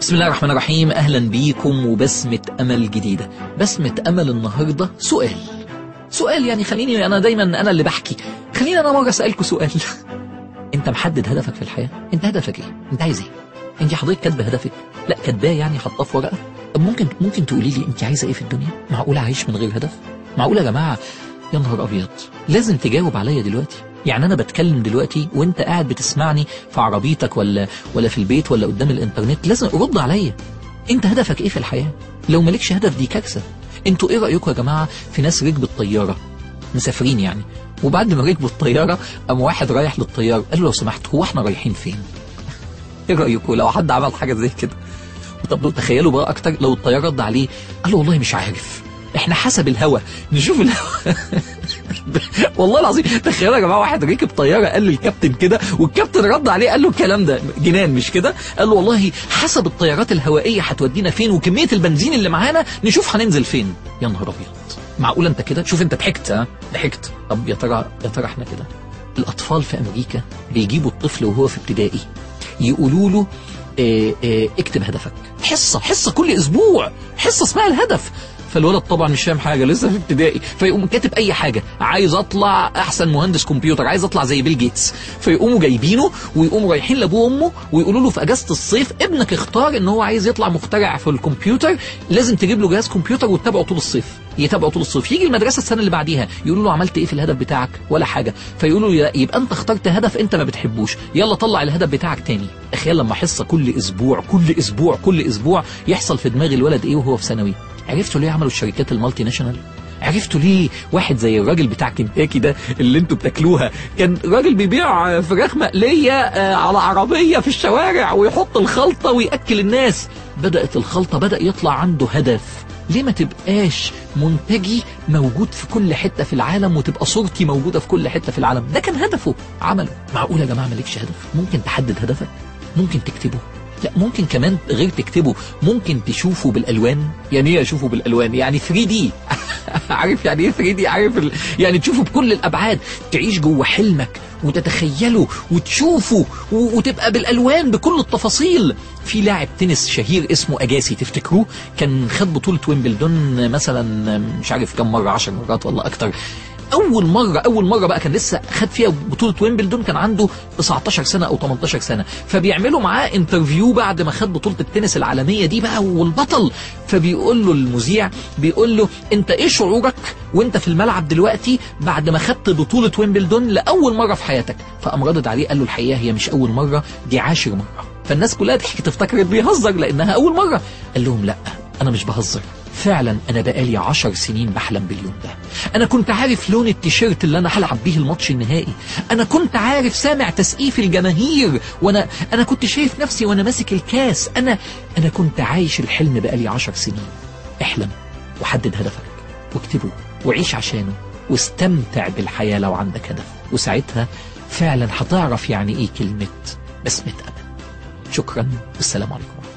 بسم الله الرحمن الرحيم. أهلا بيكم وبسمة أمل جديدة. بسمة أمل النهاردة سؤال. سؤال يعني خليني أنا دايما أنا اللي بحكي. خليني أنا مرة أسألكوا سؤال. أنت محدد هدفك في الحياة؟ أنت هدفك إيه؟ أنت عايز إيه؟ أنت حضرتك كاتبة هدفك؟ لا كاتباه يعني حطاه في ورقة. طب ممكن ممكن تقولي لي أنت عايزة إيه في الدنيا؟ معقولة عايش من غير هدف؟ معقولة يا جماعة؟ يا نهار أبيض. لازم تجاوب عليا دلوقتي. يعني أنا بتكلم دلوقتي وأنت قاعد بتسمعني في عربيتك ولا ولا في البيت ولا قدام الإنترنت لازم رد عليا. أنت هدفك إيه في الحياة؟ لو مالكش هدف دي كارثة. أنتوا إيه رأيكم يا جماعة في ناس ركبت طيارة مسافرين يعني. وبعد ما ركبوا الطيارة قام واحد رايح للطيار قال له لو سمحت هو إحنا رايحين فين؟ إيه رأيكم؟ لو حد عمل حاجة زي كده. طب تخيلوا بقى أكتر لو الطيار رد عليه قال له والله مش عارف. إحنا حسب الهوا. نشوف الهوا. والله العظيم تخيلوا يا جماعة واحد ركب طيارة قال للكابتن كده والكابتن رد عليه قال له الكلام ده. جنان مش كده؟ قال له والله حسب الطيارات الهوائية هتودينا فين وكمية البنزين اللي معانا نشوف هننزل فين. يا نهار أبيض. معقول أنت كده؟ شوف أنت ضحكت ها؟ ضحكت. طب يا ترى يا ترى إحنا كده؟ الأطفال في أمريكا بيجيبوا الطفل وهو في ابتدائي يقولوا له آه آه اكتب هدفك. حصة حصة كل أسبوع. حصة اسمها الهدف. فالولد طبعا مش فاهم حاجة لسه في ابتدائي فيقوم كاتب أي حاجة. عايز أطلع أحسن مهندس كمبيوتر عايز أطلع زي بيل جيتس. فيقوموا جايبينه ويقوموا رايحين لأبوه وأمه ويقولوا له في أجازة الصيف ابنك اختار إن هو عايز يطلع مخترع في الكمبيوتر لازم تجيب له جهاز كمبيوتر وتتابعه طول الصيف. يتابعه طول الصيف. يجي المدرسة السنة اللي بعديها يقولوا له عملت إيه في الهدف بتاعك؟ ولا حاجة. فيقولوا له يبقى أنت اخترت هدف أنت ما بتحبوش. يلا طلع الهدف بتاعك تاني. تخيل لما حصه كل أسبوع كل أسبوع كل أسبوع يحصل في دماغ الولد إيه وهو في ثانوي؟ عرفتوا ليه عملوا الشركات المالتي ناشونال؟ عرفتوا ليه واحد زي الراجل بتاع كنتاكي ده اللي أنتوا بتاكلوها كان راجل بيبيع فراخ مقلية على عربية في الشوارع ويحط الخلطة ويأكل الناس. بدأت الخلطة بدأ يطلع عنده هدف. ليه ما تبقاش منتجي موجود في كل حتة في العالم وتبقى صورتي موجودة في كل حتة في العالم؟ ده كان هدفه. عمله. معقول يا جماعة مالكش هدف؟ ممكن تحدد هدفك؟ ممكن تكتبه؟ لا ممكن كمان غير تكتبه ممكن تشوفه بالألوان. يعني إيه أشوفه بالألوان؟ يعني 3 دي. عارف يعني إيه 3 دي؟ عارف ال... يعني تشوفه بكل الأبعاد. تعيش جوه حلمك وتتخيله وتشوفه. وتبقى بالألوان بكل التفاصيل. في لاعب تنس شهير اسمه أجاسي تفتكروه؟ كان خد بطولة ويمبلدون مثلا مش عارف كم مرة 10 مرات ولا أكتر. أول مرة أول مرة بقى كان لسه خد فيها بطولة ويمبلدون كان عنده 19 سنة أو 18 سنة. فبيعملوا معاه interview بعد ما خد بطولة التنس العالمية دي بقى والبطل. فبيقول له المذيع بيقول له أنت إيه شعورك وأنت في الملعب دلوقتي بعد ما خدت بطولة ويمبلدون لأول مرة في حياتك؟ فقام ردد عليه قال له الحقيقة هي مش أول مرة دي عاشر مرة. فالناس كلها ضحكت افتكرت بيهزر لأنها أول مرة. قال لهم لا. أنا مش بهزر. فعلا أنا بقالي عشر سنين بحلم باليوم ده. أنا كنت عارف لون التيشيرت اللي أنا هلعب بيه الماتش النهائي. أنا كنت عارف سامع تسقيف الجماهير. وأنا أنا كنت شايف نفسي وأنا ماسك الكاس. أنا أنا كنت عايش الحلم بقالي عشر سنين. احلم وحدد هدفك. واكتبه وعيش عشانه. واستمتع بالحياة لو عندك هدف. وساعتها فعلا هتعرف يعني إيه كلمة بسمة أمل شكرا. والسلام عليكم.